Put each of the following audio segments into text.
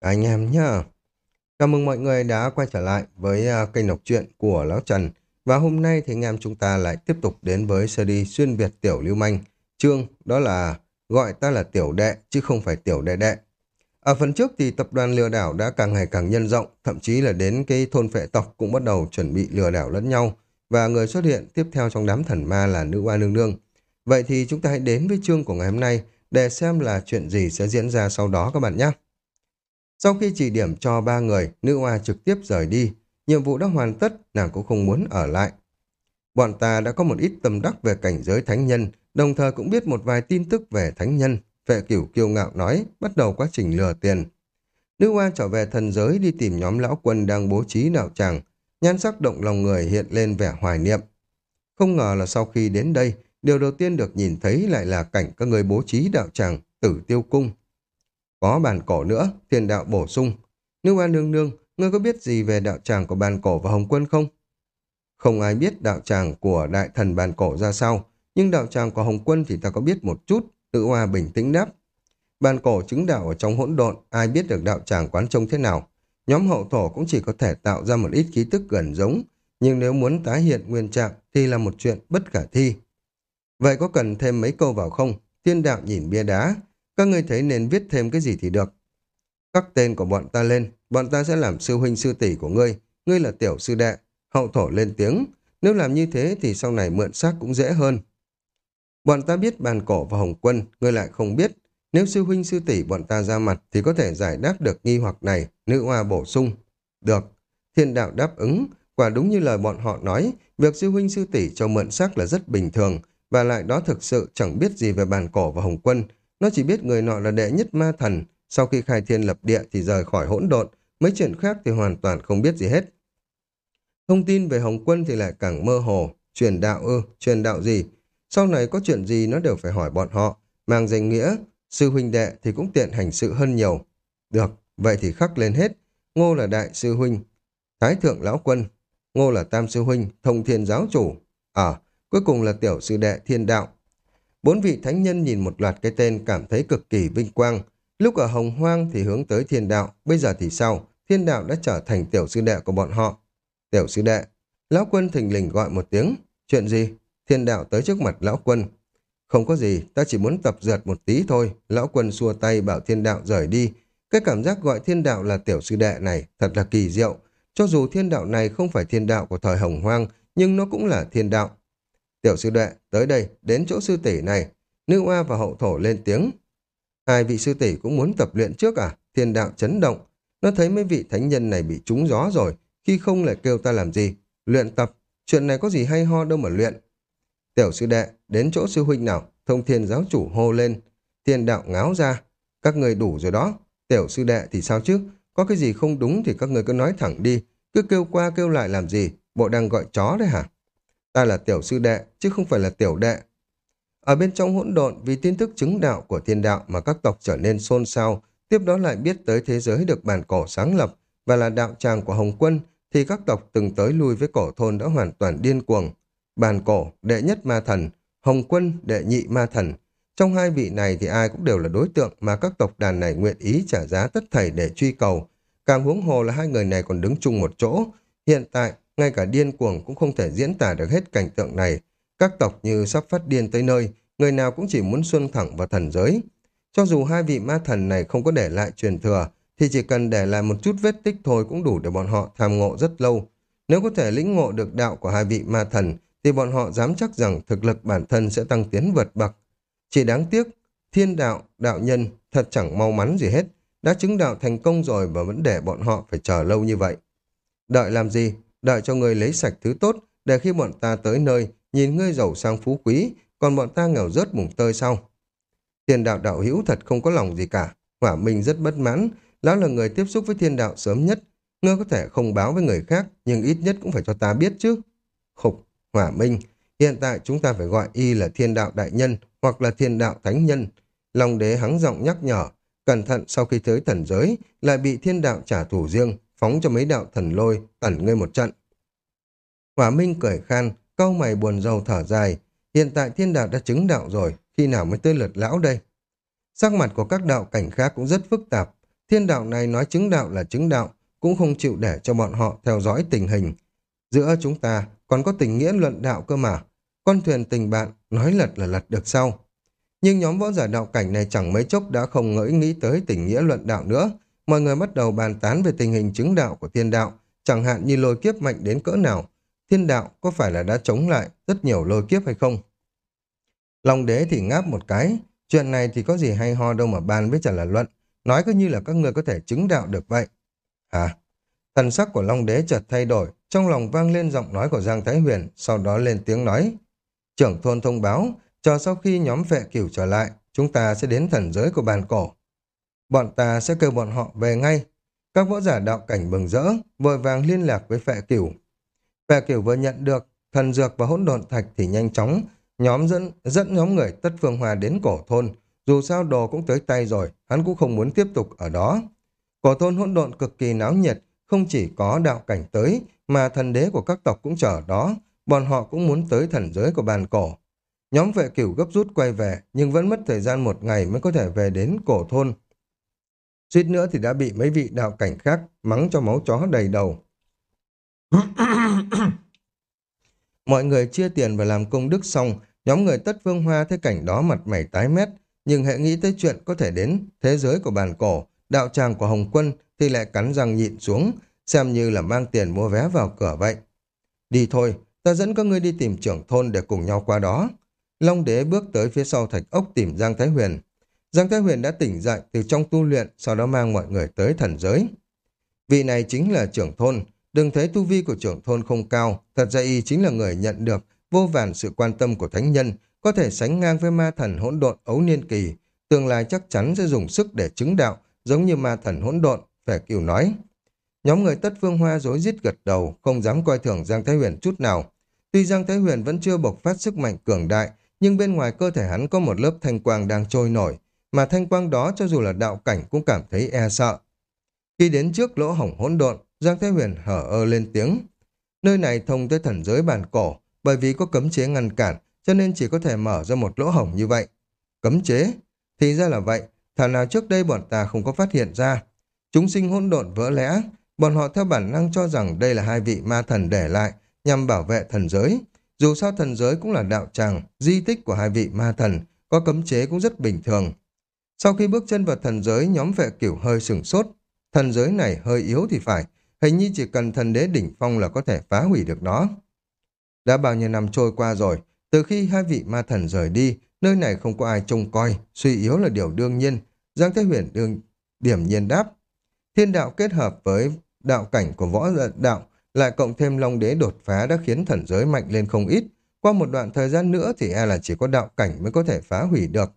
Anh em nhá. Chào mừng mọi người đã quay trở lại với uh, kênh đọc truyện của Lão Trần. Và hôm nay thì anh em chúng ta lại tiếp tục đến với series xuyên Việt Tiểu Lưu Manh. Chương đó là gọi ta là Tiểu Đệ chứ không phải Tiểu Đệ Đệ. Ở phần trước thì tập đoàn lừa đảo đã càng ngày càng nhân rộng, thậm chí là đến cái thôn phệ tộc cũng bắt đầu chuẩn bị lừa đảo lẫn nhau. Và người xuất hiện tiếp theo trong đám thần ma là nữ oa nương nương. Vậy thì chúng ta hãy đến với chương của ngày hôm nay để xem là chuyện gì sẽ diễn ra sau đó các bạn nhé. Sau khi chỉ điểm cho ba người, nữ hoa trực tiếp rời đi. Nhiệm vụ đã hoàn tất, nàng cũng không muốn ở lại. Bọn ta đã có một ít tâm đắc về cảnh giới thánh nhân, đồng thời cũng biết một vài tin tức về thánh nhân. Vệ cửu kiêu ngạo nói, bắt đầu quá trình lừa tiền. Nữ hoa trở về thần giới đi tìm nhóm lão quân đang bố trí đạo tràng. Nhan sắc động lòng người hiện lên vẻ hoài niệm. Không ngờ là sau khi đến đây, điều đầu tiên được nhìn thấy lại là cảnh các người bố trí đạo tràng, tử tiêu cung. Có bàn cổ nữa, thiên đạo bổ sung. Nữ oan nương nương, ngươi có biết gì về đạo tràng của bàn cổ và hồng quân không? Không ai biết đạo tràng của đại thần bàn cổ ra sao, nhưng đạo tràng của hồng quân thì ta có biết một chút, nữ hoa bình tĩnh đáp. Bàn cổ chứng đạo ở trong hỗn độn, ai biết được đạo tràng quán trông thế nào. Nhóm hậu thổ cũng chỉ có thể tạo ra một ít khí tức gần giống, nhưng nếu muốn tái hiện nguyên trạng thì là một chuyện bất khả thi. Vậy có cần thêm mấy câu vào không? Thiên đạo nhìn bia đá, các ngươi thấy nên viết thêm cái gì thì được. Các tên của bọn ta lên, bọn ta sẽ làm sư huynh sư tỷ của ngươi, ngươi là tiểu sư đệ. Hậu thổ lên tiếng, nếu làm như thế thì sau này mượn xác cũng dễ hơn. Bọn ta biết bàn cổ và hồng quân, ngươi lại không biết. Nếu sư huynh sư tỷ bọn ta ra mặt thì có thể giải đáp được nghi hoặc này, nữ hoa bổ sung. Được, thiên đạo đáp ứng, quả đúng như lời bọn họ nói, việc sư huynh sư tỷ cho mượn xác là rất bình thường, và lại đó thực sự chẳng biết gì về bàn cổ và hồng quân, nó chỉ biết người nọ là đệ nhất ma thần, sau khi khai thiên lập địa thì rời khỏi hỗn độn, mấy chuyện khác thì hoàn toàn không biết gì hết. Thông tin về Hồng Quân thì lại càng mơ hồ, truyền đạo ư, truyền đạo gì? Sau này có chuyện gì nó đều phải hỏi bọn họ, mang danh nghĩa, sư huynh đệ thì cũng tiện hành sự hơn nhiều. Được, vậy thì khắc lên hết. Ngô là đại sư huynh, thái thượng lão quân, ngô là tam sư huynh, thông thiên giáo chủ. À, cuối cùng là tiểu sư đệ thiên đạo. Bốn vị thánh nhân nhìn một loạt cái tên cảm thấy cực kỳ vinh quang. Lúc ở Hồng Hoang thì hướng tới thiên đạo, bây giờ thì sao? Thiên đạo đã trở thành tiểu sư đệ của bọn họ. Tiểu sư đệ, lão quân thình lình gọi một tiếng. Chuyện gì? Thiên đạo tới trước mặt lão quân. Không có gì, ta chỉ muốn tập dượt một tí thôi. Lão quân xua tay bảo thiên đạo rời đi. Cái cảm giác gọi thiên đạo là tiểu sư đệ này thật là kỳ diệu. Cho dù thiên đạo này không phải thiên đạo của thời Hồng Hoang, nhưng nó cũng là thiên đạo. Tiểu sư đệ, tới đây, đến chỗ sư tỷ này. Nữ oa và hậu thổ lên tiếng. Hai vị sư tỷ cũng muốn tập luyện trước à? Thiên đạo chấn động. Nó thấy mấy vị thánh nhân này bị trúng gió rồi. Khi không lại kêu ta làm gì? Luyện tập. Chuyện này có gì hay ho đâu mà luyện. Tiểu sư đệ, đến chỗ sư huynh nào? Thông thiên giáo chủ hô lên. Thiên đạo ngáo ra. Các người đủ rồi đó. Tiểu sư đệ thì sao chứ? Có cái gì không đúng thì các người cứ nói thẳng đi. Cứ kêu qua kêu lại làm gì? Bộ đang gọi chó đấy hả? Ta là tiểu sư đệ, chứ không phải là tiểu đệ. Ở bên trong hỗn độn, vì tin tức chứng đạo của thiên đạo mà các tộc trở nên xôn xao, tiếp đó lại biết tới thế giới được bản cổ sáng lập và là đạo tràng của Hồng Quân, thì các tộc từng tới lui với cổ thôn đã hoàn toàn điên cuồng. Bàn cổ, đệ nhất ma thần, Hồng Quân, đệ nhị ma thần. Trong hai vị này thì ai cũng đều là đối tượng mà các tộc đàn này nguyện ý trả giá tất thảy để truy cầu. Càng huống hồ là hai người này còn đứng chung một chỗ. Hiện tại, ngay cả điên cuồng cũng không thể diễn tả được hết cảnh tượng này. Các tộc như sắp phát điên tới nơi, người nào cũng chỉ muốn xuân thẳng vào thần giới. Cho dù hai vị ma thần này không có để lại truyền thừa, thì chỉ cần để lại một chút vết tích thôi cũng đủ để bọn họ tham ngộ rất lâu. Nếu có thể lĩnh ngộ được đạo của hai vị ma thần, thì bọn họ dám chắc rằng thực lực bản thân sẽ tăng tiến vượt bậc. Chỉ đáng tiếc, thiên đạo, đạo nhân thật chẳng mau mắn gì hết, đã chứng đạo thành công rồi mà vẫn để bọn họ phải chờ lâu như vậy. Đợi làm gì? Đợi cho ngươi lấy sạch thứ tốt, để khi bọn ta tới nơi, nhìn ngươi giàu sang phú quý, còn bọn ta nghèo rớt mùng tơi sau. Thiên đạo đạo hữu thật không có lòng gì cả. Hỏa Minh rất bất mãn, lão là người tiếp xúc với thiên đạo sớm nhất. Ngươi có thể không báo với người khác, nhưng ít nhất cũng phải cho ta biết chứ. Khục, Hỏa Minh, hiện tại chúng ta phải gọi y là thiên đạo đại nhân hoặc là thiên đạo thánh nhân. Long đế hắng giọng nhắc nhở, cẩn thận sau khi tới thần giới, lại bị thiên đạo trả thù riêng, phóng cho mấy đạo thần lôi, tẩn ngươi một trận. Hỏa Minh cười khan, câu mày buồn rầu thở dài. Hiện tại thiên đạo đã chứng đạo rồi, khi nào mới tới lượt lão đây? Sắc mặt của các đạo cảnh khác cũng rất phức tạp. Thiên đạo này nói chứng đạo là chứng đạo, cũng không chịu để cho bọn họ theo dõi tình hình. Giữa chúng ta còn có tình nghĩa luận đạo cơ mà. Con thuyền tình bạn nói lật là lật được sau. Nhưng nhóm võ giả đạo cảnh này chẳng mấy chốc đã không ngỡ nghĩ tới tình nghĩa luận đạo nữa. Mọi người bắt đầu bàn tán về tình hình chứng đạo của thiên đạo, chẳng hạn như lôi kiếp mạnh đến cỡ nào. Thiên đạo có phải là đã chống lại rất nhiều lôi kiếp hay không? Long đế thì ngáp một cái, chuyện này thì có gì hay ho đâu mà bàn với trả là luận, nói cứ như là các người có thể chứng đạo được vậy. À, thần sắc của Long đế chợt thay đổi, trong lòng vang lên giọng nói của Giang Thái Huyền, sau đó lên tiếng nói. Trưởng thôn thông báo, chờ sau khi nhóm vệ cửu trở lại, chúng ta sẽ đến thần giới của bàn cổ. Bọn ta sẽ kêu bọn họ về ngay. Các võ giả đạo cảnh bừng rỡ, vội vàng liên lạc với phệ cửu. Phệ cửu vừa nhận được thần dược và hỗn độn thạch thì nhanh chóng nhóm dẫn dẫn nhóm người tất phương hòa đến cổ thôn. Dù sao đồ cũng tới tay rồi, hắn cũng không muốn tiếp tục ở đó. Cổ thôn hỗn độn cực kỳ náo nhiệt, không chỉ có đạo cảnh tới, mà thần đế của các tộc cũng chờ đó. Bọn họ cũng muốn tới thần giới của bàn cổ. Nhóm vệ cửu gấp rút quay về, nhưng vẫn mất thời gian một ngày mới có thể về đến cổ thôn. Suýt nữa thì đã bị mấy vị đạo cảnh khác mắng cho máu chó đầy đầu. Mọi người chia tiền và làm công đức xong, nhóm người tất vương hoa thấy cảnh đó mặt mày tái mét, nhưng hệ nghĩ tới chuyện có thể đến thế giới của bàn cổ, đạo tràng của Hồng Quân thì lại cắn răng nhịn xuống, xem như là mang tiền mua vé vào cửa vậy. Đi thôi, ta dẫn các ngươi đi tìm trưởng thôn để cùng nhau qua đó. Long đế bước tới phía sau thạch ốc tìm Giang Thái Huyền. Giang Thái Huyền đã tỉnh dậy từ trong tu luyện, sau đó mang mọi người tới thần giới. Vị này chính là trưởng thôn. Đừng thấy tu vi của trưởng thôn không cao, thật ra y chính là người nhận được vô vàn sự quan tâm của thánh nhân, có thể sánh ngang với ma thần hỗn độn ấu niên kỳ. Tương lai chắc chắn sẽ dùng sức để chứng đạo, giống như ma thần hỗn độn, phải kiều nói. Nhóm người tất phương hoa dối rít gật đầu, không dám coi thường Giang Thái Huyền chút nào. Tuy Giang Thái Huyền vẫn chưa bộc phát sức mạnh cường đại, nhưng bên ngoài cơ thể hắn có một lớp thanh quang đang trôi nổi, mà thanh quang đó cho dù là đạo cảnh cũng cảm thấy e sợ. Khi đến trước lỗ hổng hỗn độn, Giang Thế Huyền hở ơ lên tiếng. Nơi này thông tới thần giới bản cổ, bởi vì có cấm chế ngăn cản, cho nên chỉ có thể mở ra một lỗ hổng như vậy. Cấm chế? Thì ra là vậy, thà nào trước đây bọn ta không có phát hiện ra. Chúng sinh hỗn độn vỡ lẽ, bọn họ theo bản năng cho rằng đây là hai vị ma thần để lại, nhằm bảo vệ thần giới. Dù sao thần giới cũng là đạo tràng, di tích của hai vị ma thần, có cấm chế cũng rất bình thường. Sau khi bước chân vào thần giới, nhóm vệ cửu hơi sừng sốt. Thần giới này hơi yếu thì phải, hình như chỉ cần thần đế đỉnh phong là có thể phá hủy được nó. Đã bao nhiêu năm trôi qua rồi, từ khi hai vị ma thần rời đi, nơi này không có ai trông coi, suy yếu là điều đương nhiên. Giang Thế Huyền đương điểm nhiên đáp. Thiên đạo kết hợp với đạo cảnh của võ đạo, lại cộng thêm long đế đột phá đã khiến thần giới mạnh lên không ít. Qua một đoạn thời gian nữa thì e là chỉ có đạo cảnh mới có thể phá hủy được.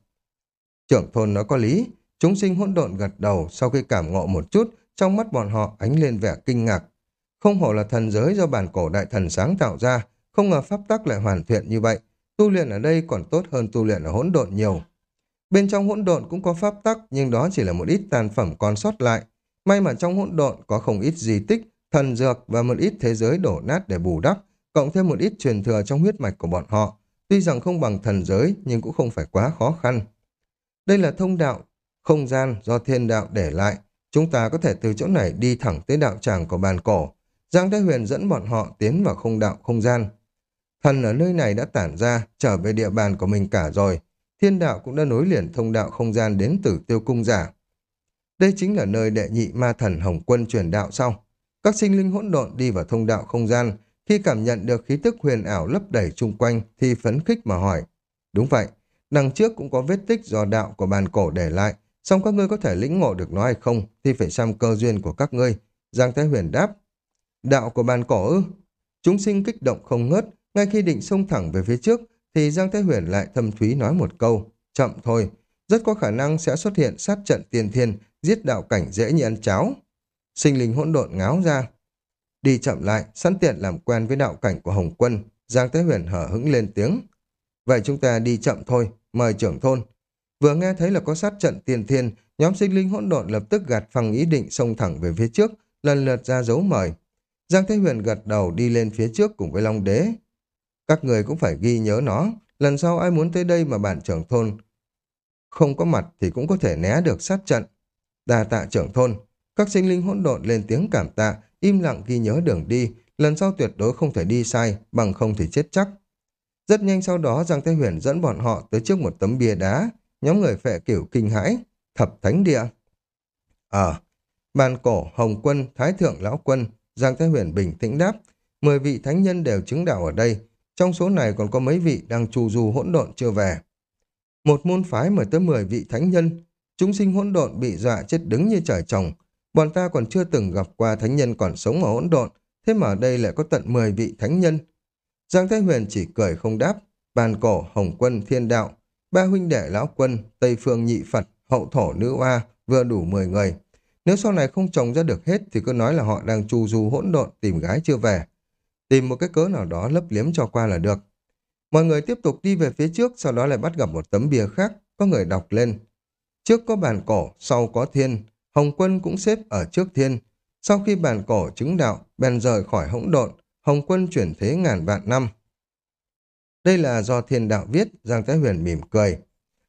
Trưởng thôn nói có lý, chúng sinh hỗn độn gật đầu sau khi cảm ngộ một chút, trong mắt bọn họ ánh lên vẻ kinh ngạc. Không hổ là thần giới do bản cổ đại thần sáng tạo ra, không ngờ pháp tắc lại hoàn thiện như vậy. Tu luyện ở đây còn tốt hơn tu luyện ở hỗn độn nhiều. Bên trong hỗn độn cũng có pháp tắc, nhưng đó chỉ là một ít tàn phẩm còn sót lại. May mà trong hỗn độn có không ít di tích, thần dược và một ít thế giới đổ nát để bù đắp, cộng thêm một ít truyền thừa trong huyết mạch của bọn họ. Tuy rằng không bằng thần giới, nhưng cũng không phải quá khó khăn. Đây là thông đạo, không gian do thiên đạo để lại. Chúng ta có thể từ chỗ này đi thẳng tới đạo tràng của bàn cổ. Giang Thái Huyền dẫn bọn họ tiến vào không đạo không gian. Thần ở nơi này đã tản ra, trở về địa bàn của mình cả rồi. Thiên đạo cũng đã nối liền thông đạo không gian đến từ tiêu cung giả. Đây chính là nơi đệ nhị ma thần Hồng Quân truyền đạo sau. Các sinh linh hỗn độn đi vào thông đạo không gian, khi cảm nhận được khí tức huyền ảo lấp đầy chung quanh thì phấn khích mà hỏi. Đúng vậy, đằng trước cũng có vết tích do đạo của bàn cổ để lại, song các ngươi có thể lĩnh ngộ được nó hay không thì phải xem cơ duyên của các ngươi. Giang Thái Huyền đáp. Đạo của bàn cổ ư? Chúng sinh kích động không ngớt, ngay khi định xông thẳng về phía trước thì Giang Thái Huyền lại thâm thúy nói một câu. Chậm thôi, rất có khả năng sẽ xuất hiện sát trận tiên thiên, giết đạo cảnh dễ như ăn cháo. Sinh linh hỗn độn ngáo ra. Đi chậm lại, sẵn tiện làm quen với đạo cảnh của Hồng Quân, Giang Thái Huyền hở hững lên tiếng. Vậy chúng ta đi chậm thôi, mời trưởng thôn. Vừa nghe thấy là có sát trận tiên thiên, nhóm sinh linh hỗn độn lập tức gạt phăng ý định xông thẳng về phía trước, lần lượt ra dấu mời. Giang Thế Huyền gật đầu đi lên phía trước cùng với Long Đế. Các người cũng phải ghi nhớ nó, lần sau ai muốn tới đây mà bản trưởng thôn không có mặt thì cũng có thể né được sát trận. Đà tạ trưởng thôn. Các sinh linh hỗn độn lên tiếng cảm tạ, im lặng ghi nhớ đường đi, lần sau tuyệt đối không thể đi sai, bằng không thì chết chắc. Rất nhanh sau đó Giang Thái Huyền dẫn bọn họ tới trước một tấm bia đá, nhóm người phệ kiểu kinh hãi, thập thánh địa. Ờ, bàn cổ, hồng quân, thái thượng lão quân, Giang Thái Huyền bình tĩnh đáp, mười vị thánh nhân đều chứng đạo ở đây, trong số này còn có mấy vị đang trù du hỗn độn chưa về. Một môn phái mời tới mười vị thánh nhân, chúng sinh hỗn độn bị dọa chết đứng như trời trồng. Bọn ta còn chưa từng gặp qua thánh nhân còn sống ở hỗn độn, thế mà ở đây lại có tận mười vị thánh nhân. Giang Thái Huyền chỉ cười không đáp, bàn cổ, hồng quân, thiên đạo, ba huynh đệ lão quân, Tây Phương nhị Phật, hậu thổ nữ oa vừa đủ mười người. Nếu sau này không trồng ra được hết thì cứ nói là họ đang chu du hỗn độn tìm gái chưa về. Tìm một cái cớ nào đó lấp liếm cho qua là được. Mọi người tiếp tục đi về phía trước, sau đó lại bắt gặp một tấm bia khác, có người đọc lên. Trước có bàn cổ, sau có thiên, Hồng quân cũng xếp ở trước thiên. Sau khi bàn cổ chứng đạo, bèn rời khỏi hỗn độn, Hồng quân chuyển thế ngàn vạn năm. Đây là do thiên đạo viết, Giang Thái Huyền mỉm cười.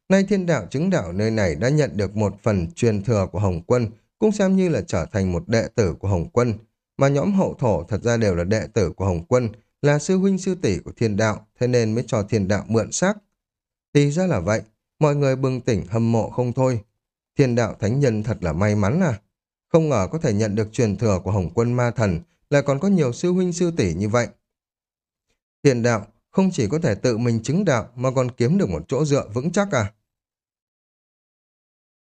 Nay thiên đạo chứng đạo nơi này đã nhận được một phần truyền thừa của Hồng quân, cũng xem như là trở thành một đệ tử của Hồng quân, mà nhóm hậu thổ thật ra đều là đệ tử của Hồng quân, là sư huynh sư tỷ của thiên đạo, thế nên mới cho thiên đạo mượn xác. Thì ra là vậy, mọi người bừng tỉnh hâm mộ không thôi. Thiên đạo thánh nhân thật là may mắn à. Không ngờ có thể nhận được truyền thừa của Hồng quân ma thần, lại còn có nhiều sư huynh sư tỷ như vậy. Thiên đạo không chỉ có thể tự mình chứng đạo mà còn kiếm được một chỗ dựa vững chắc à.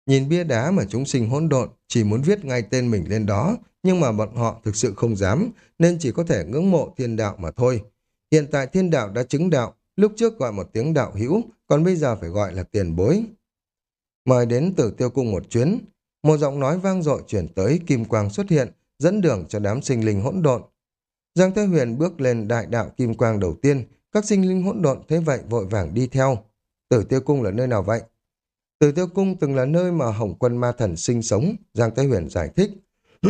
Nhìn bia đá mà chúng sinh hỗn độn, chỉ muốn viết ngay tên mình lên đó, nhưng mà bọn họ thực sự không dám, nên chỉ có thể ngưỡng mộ thiên đạo mà thôi. Hiện tại thiên đạo đã chứng đạo, lúc trước gọi một tiếng đạo hữu, còn bây giờ phải gọi là tiền bối. Mời đến tử tiêu cung một chuyến, một giọng nói vang dội chuyển tới kim quang xuất hiện, dẫn đường cho đám sinh linh hỗn độn. Giang Thế Huyền bước lên đại đạo kim quang đầu tiên, các sinh linh hỗn độn thế vậy vội vàng đi theo. Tử tiêu cung là nơi nào vậy? Tử tiêu cung từng là nơi mà Hồng quân ma thần sinh sống, Giang Thế Huyền giải thích.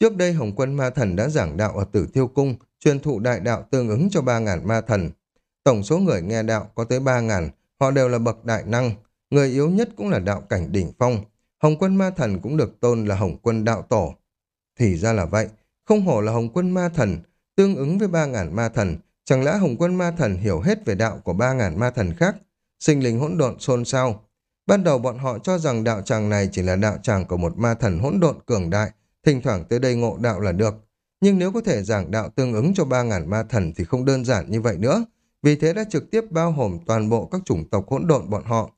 Trước đây Hồng quân ma thần đã giảng đạo ở tử tiêu cung, truyền thụ đại đạo tương ứng cho 3.000 ma thần. Tổng số người nghe đạo có tới 3.000, họ đều là bậc đại năng, người yếu nhất cũng là đạo cảnh đỉnh phong. Hồng quân ma thần cũng được tôn là Hồng quân đạo tổ. Thì ra là vậy, không hổ là Hồng quân ma thần, tương ứng với ba ngàn ma thần, chẳng lẽ Hồng quân ma thần hiểu hết về đạo của ba ngàn ma thần khác? Sinh linh hỗn độn xôn xao, Ban đầu bọn họ cho rằng đạo tràng này chỉ là đạo tràng của một ma thần hỗn độn cường đại, thỉnh thoảng tới đây ngộ đạo là được. Nhưng nếu có thể giảng đạo tương ứng cho ba ngàn ma thần thì không đơn giản như vậy nữa, vì thế đã trực tiếp bao hồm toàn bộ các chủng tộc hỗn độn bọn họ.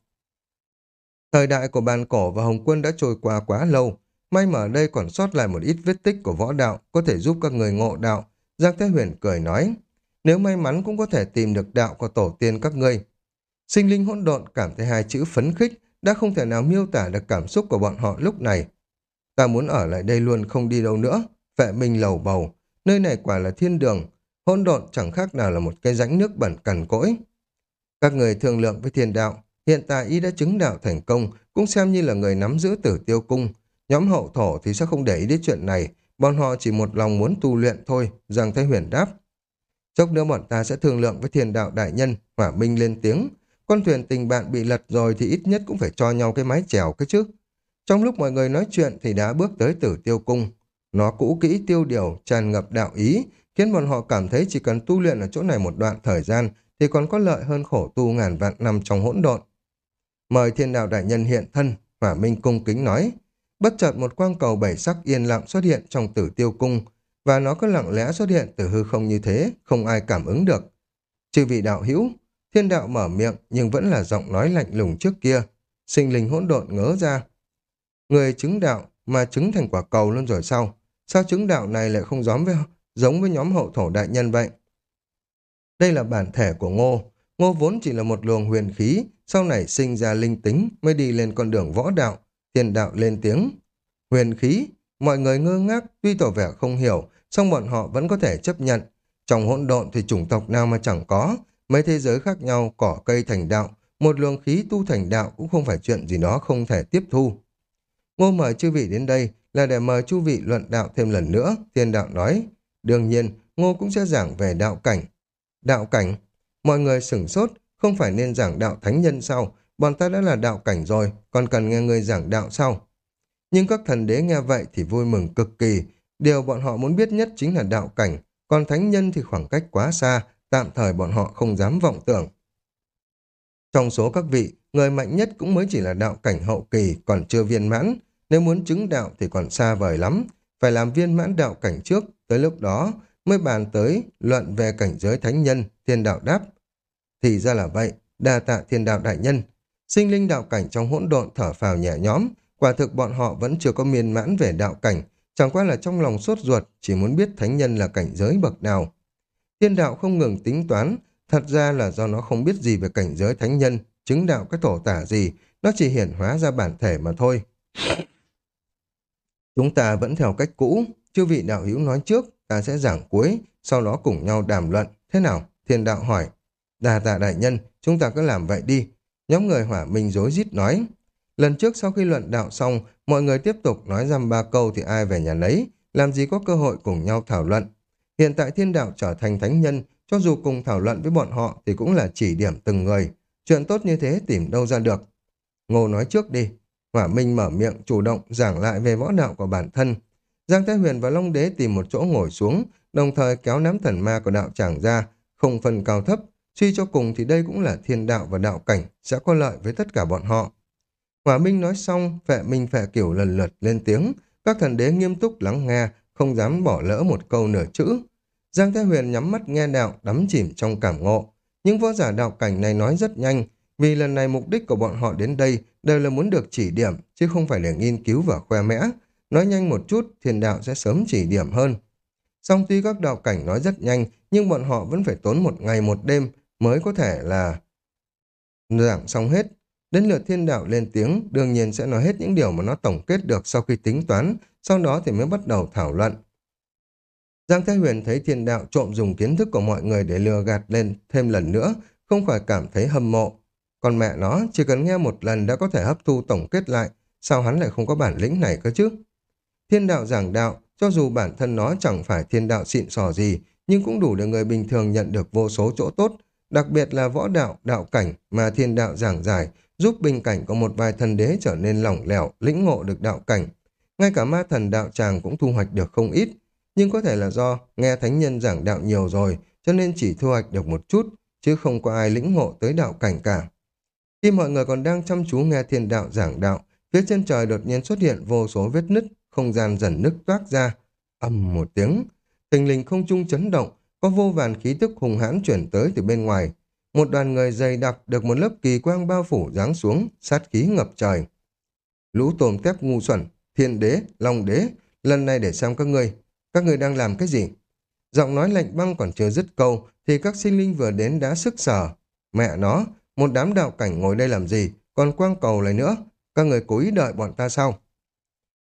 Thời đại của bàn cổ và hồng quân đã trôi qua quá lâu, may mà ở đây còn sót lại một ít vết tích của võ đạo có thể giúp các người ngộ đạo. Giang Thế Huyền cười nói, nếu may mắn cũng có thể tìm được đạo của tổ tiên các ngươi. Sinh linh hỗn độn cảm thấy hai chữ phấn khích đã không thể nào miêu tả được cảm xúc của bọn họ lúc này. Ta muốn ở lại đây luôn không đi đâu nữa. Vệ minh lầu bầu. Nơi này quả là thiên đường. Hỗn độn chẳng khác nào là một cái rãnh nước bẩn cằn cỗi. Các người thương lượng với thiên đạo. Hiện tại y đã chứng đạo thành công, cũng xem như là người nắm giữ tử tiêu cung. Nhóm hậu thổ thì sẽ không để ý đến chuyện này. Bọn họ chỉ một lòng muốn tu luyện thôi, Giang Thái Huyền đáp. Chốc nữa bọn ta sẽ thương lượng với thiên đạo đại nhân, hỏa minh lên tiếng. Con thuyền tình bạn bị lật rồi thì ít nhất cũng phải cho nhau cái mái chèo cái chứ. Trong lúc mọi người nói chuyện thì đã bước tới tử tiêu cung. Nó cũ kỹ tiêu điều, tràn ngập đạo ý, khiến bọn họ cảm thấy chỉ cần tu luyện ở chỗ này một đoạn thời gian thì còn có lợi hơn khổ tu ngàn vạn năm trong hỗn độn. Mời thiên đạo đại nhân hiện thân, Hỏa Minh cung kính nói. Bất chợt một quang cầu bảy sắc yên lặng xuất hiện trong tử tiêu cung, và nó có lặng lẽ xuất hiện từ hư không như thế, không ai cảm ứng được. Chư vị đạo hữu, thiên đạo mở miệng nhưng vẫn là giọng nói lạnh lùng trước kia. Sinh linh hỗn độn ngớ ra. Người chứng đạo mà chứng thành quả cầu luôn rồi sao? Sao chứng đạo này lại không giống với, giống với nhóm hậu thổ đại nhân vậy? Đây là bản thể của ngô. Ngô vốn chỉ là một luồng huyền khí, sau này sinh ra linh tính mới đi lên con đường võ đạo. Thiên đạo lên tiếng. Huyền khí, mọi người ngơ ngác tuy tỏ vẻ không hiểu, song bọn họ vẫn có thể chấp nhận. Trong hỗn độn thì chủng tộc nào mà chẳng có, mấy thế giới khác nhau, cỏ cây thành đạo, một luồng khí tu thành đạo cũng không phải chuyện gì đó không thể tiếp thu. Ngô mời chư vị đến đây là để mời chư vị luận đạo thêm lần nữa, thiên đạo nói. Đương nhiên, Ngô cũng sẽ giảng về đạo cảnh. Đạo cảnh, mọi người sửng sốt, không phải nên giảng đạo thánh nhân sao, bọn ta đã là đạo cảnh rồi, còn cần nghe người giảng đạo sau. Nhưng các thần đế nghe vậy thì vui mừng cực kỳ. Điều bọn họ muốn biết nhất chính là đạo cảnh, còn thánh nhân thì khoảng cách quá xa, tạm thời bọn họ không dám vọng tưởng. Trong số các vị, người mạnh nhất cũng mới chỉ là đạo cảnh hậu kỳ, còn chưa viên mãn. Nếu muốn chứng đạo thì còn xa vời lắm, phải làm viên mãn đạo cảnh trước, tới lúc đó mới bàn tới luận về cảnh giới thánh nhân, thiên đạo đáp. Thì ra là vậy, đa tạ thiên đạo đại nhân. Sinh linh đạo cảnh trong hỗn độn thở phào nhẹ nhõm, quả thực bọn họ vẫn chưa có miên mãn về đạo cảnh, chẳng qua là trong lòng sốt ruột, chỉ muốn biết thánh nhân là cảnh giới bậc nào. Thiên đạo không ngừng tính toán, thật ra là do nó không biết gì về cảnh giới thánh nhân, chứng đạo cái tổ tả gì, nó chỉ hiển hóa ra bản thể mà thôi. Chúng ta vẫn theo cách cũ, chư vị đạo hữu nói trước, ta sẽ giảng cuối, sau đó cùng nhau đàm luận. Thế nào? Thiên đạo hỏi. Đà tạ đại nhân, chúng ta cứ làm vậy đi. Nhóm người hỏa minh dối rít nói. Lần trước sau khi luận đạo xong, mọi người tiếp tục nói dăm ba câu thì ai về nhà nấy, làm gì có cơ hội cùng nhau thảo luận. Hiện tại thiên đạo trở thành thánh nhân, cho dù cùng thảo luận với bọn họ thì cũng là chỉ điểm từng người. Chuyện tốt như thế tìm đâu ra được. Ngô nói trước đi. Hỏa Minh mở miệng chủ động giảng lại về võ đạo của bản thân. Giang Thái Huyền và Long Đế tìm một chỗ ngồi xuống, đồng thời kéo nắm thần ma của đạo tràng ra, không phân cao thấp. Suy cho cùng thì đây cũng là thiên đạo và đạo cảnh, sẽ có lợi với tất cả bọn họ. Hỏa Minh nói xong, phệ minh phệ kiểu lần lượt lên tiếng, các thần đế nghiêm túc lắng nghe, không dám bỏ lỡ một câu nửa chữ. Giang Thái Huyền nhắm mắt nghe đạo, đắm chìm trong cảm ngộ. Những võ giả đạo cảnh này nói rất nhanh, vì lần này mục đích của bọn họ đến đây đều là muốn được chỉ điểm, chứ không phải để nghiên cứu và khoe mẽ. Nói nhanh một chút, thiên đạo sẽ sớm chỉ điểm hơn. Song tuy các đạo cảnh nói rất nhanh, nhưng bọn họ vẫn phải tốn một ngày một đêm mới có thể là giảng xong hết. Đến lượt thiên đạo lên tiếng, đương nhiên sẽ nói hết những điều mà nó tổng kết được sau khi tính toán, sau đó thì mới bắt đầu thảo luận. Giang Thái Huyền thấy thiên đạo trộm dùng kiến thức của mọi người để lừa gạt lên thêm lần nữa, không khỏi cảm thấy hâm mộ. Còn mẹ nó, chỉ cần nghe một lần đã có thể hấp thu tổng kết lại, sao hắn lại không có bản lĩnh này cơ chứ? Thiên đạo giảng đạo, cho dù bản thân nó chẳng phải thiên đạo xịn sò gì, nhưng cũng đủ để người bình thường nhận được vô số chỗ tốt, đặc biệt là võ đạo, đạo cảnh mà thiên đạo giảng giải, giúp bình cảnh của một vài thần đế trở nên lỏng lẻo, lĩnh ngộ được đạo cảnh. Ngay cả ma thần đạo tràng cũng thu hoạch được không ít, nhưng có thể là do nghe thánh nhân giảng đạo nhiều rồi, cho nên chỉ thu hoạch được một chút, chứ không có ai lĩnh ngộ tới đạo cảnh cả. Khi mọi người còn đang chăm chú nghe thiên đạo giảng đạo, phía chân trời đột nhiên xuất hiện vô số vết nứt, không gian dần nứt toác ra. ầm một tiếng, tình linh không trung chấn động, có vô vàn khí tức hùng hãn chuyển tới từ bên ngoài. Một đoàn người dày đặc được một lớp kỳ quang bao phủ giáng xuống, sát khí ngập trời. Lũ tôm tép ngu xuẩn, thiên đế, long đế, lần này để xem các ngươi, các ngươi đang làm cái gì? Giọng nói lạnh băng còn chưa dứt câu, thì các sinh linh vừa đến đã sức sở. Mẹ nó, một đám đạo cảnh ngồi đây làm gì, còn quang cầu lại nữa, các người cố ý đợi bọn ta sao?